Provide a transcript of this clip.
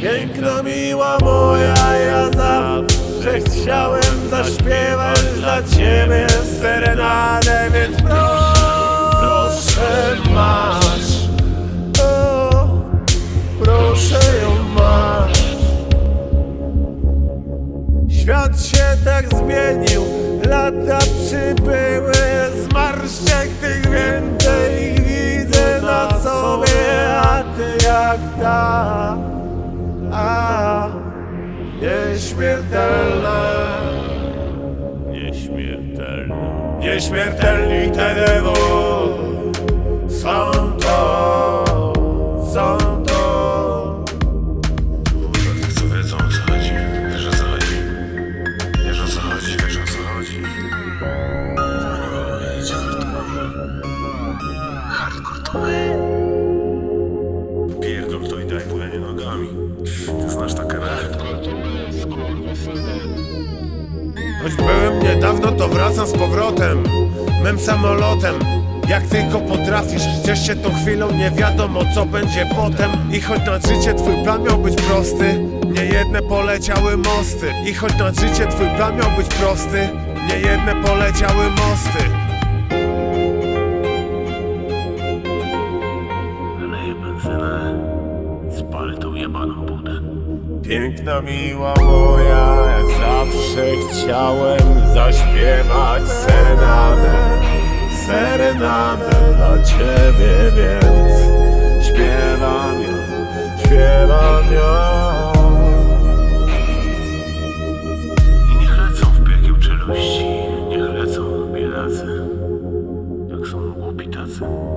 Piękna, miła moja, ja zawsze chciałem zaśpiewać dla ciebie serenadę, więc proszę masz, o, proszę ją masz. Świat się tak zmienił, lata przybyły, zmarszczek tych więcej widzę na sobie, a ty jak ta, nieśmiertelna, nieśmiertelna, nieśmiertelni TDW są to, są to. Co wiedzą o co chodzi? Wiesz o co chodzi? Wiesz o co chodzi? Wiesz o co chodzi? Hardcore to my. Pierdol to i daj bujanie nogami. Znasz takie? Choć byłem niedawno, to wracam z powrotem. Mym samolotem. Jak tylko potrafisz, ciesz się tą chwilą, nie wiadomo co będzie potem. I choć na życie twój plan miał być prosty Nie jedne poleciały mosty. I choć na życie twój plan miał być prosty Nie jedne poleciały mosty ujebaną budę. Piękna, miła moja, jak zawsze chciałem zaśpiewać serenadę, serenadę dla ciebie, więc śpiewam ją, śpiewam ją. I niech lecą w piekieł czeluści, niech lecą biedacy, jak są głupi tacy.